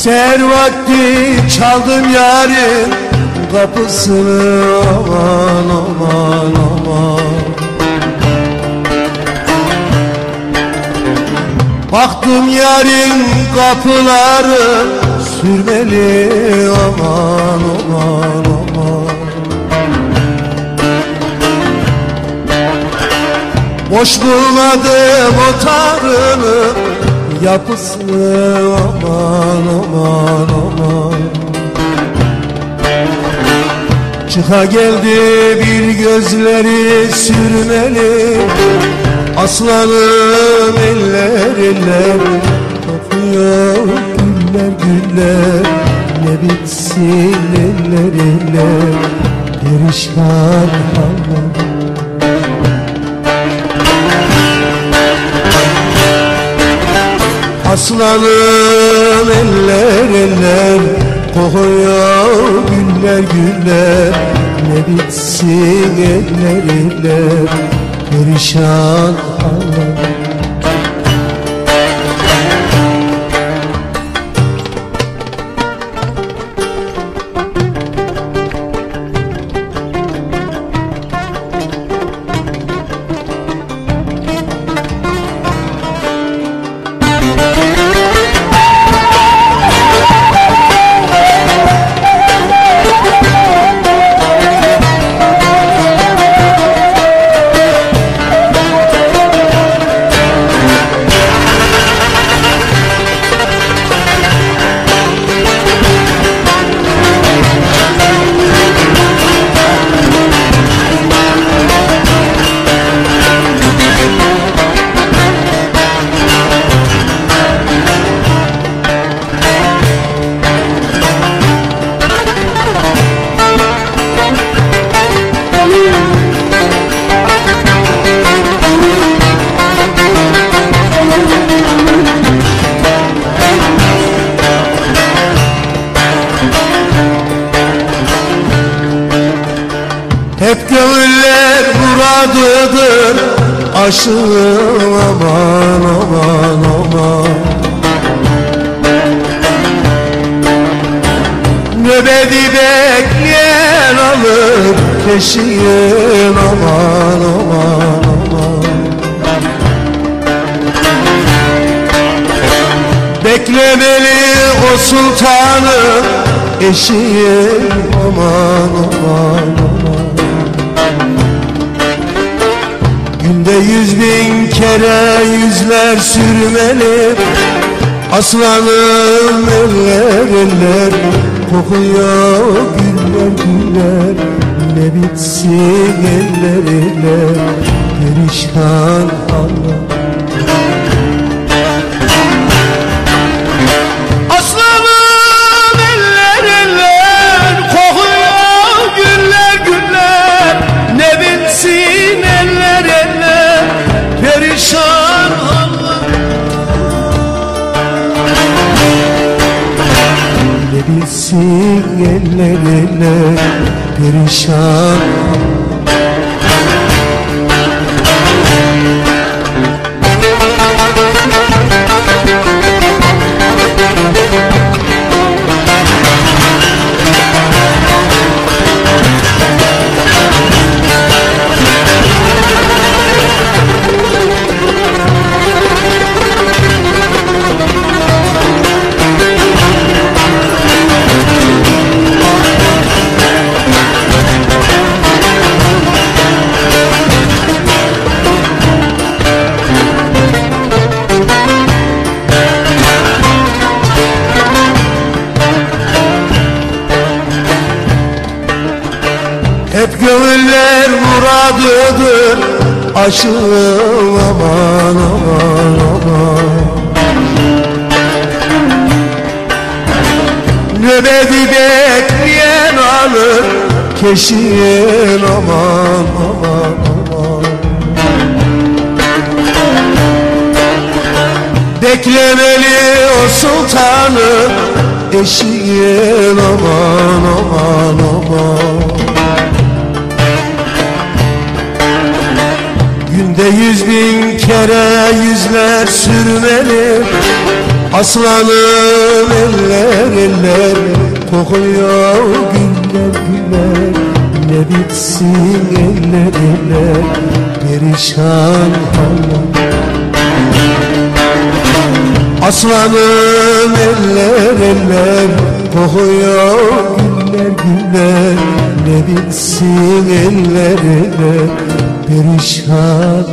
Seher vakti çaldım yarın kapısını aman aman aman. Baktım yarın kapıları sürmeli aman aman aman. Boş bulmadım o tarının yapısını aman aman aman. Çıka geldi bir gözleri sürmeli. Aslanım eller eller. Kokuyor güller güller. Ne bitsin eller eller. Perişan haller Aslanım eller eller Kokuyor güller güller Ne bitsin eller eller Perişan haller Hep gönüller muradıdır. Aşığım aman aman aman. Nöbeti bekleyen alır Peşin aman aman aman. Beklemeli o sultanı Eşiğim aman aman aman Günde yüz bin kere yüzler sürmeli. Aslanım eller eller Kokuyor güller güller. Ne bitsin eller eller Perişan Allah Ne bitsin eller eller Perişan Hep gönüller muradıdır. Aşığım aman aman aman. Nöbeti bekleyen alır Keşin aman aman aman. Beklemeli o sultanı Eşiğin aman aman aman yüz bin kere yüzler sürmeli. Aslanım eller eller kokuyor güller güller. Ne bitsin eller eller perişan haller. Aslanım eller eller kokuyor güller güller. Ne bitsin eller eller perişan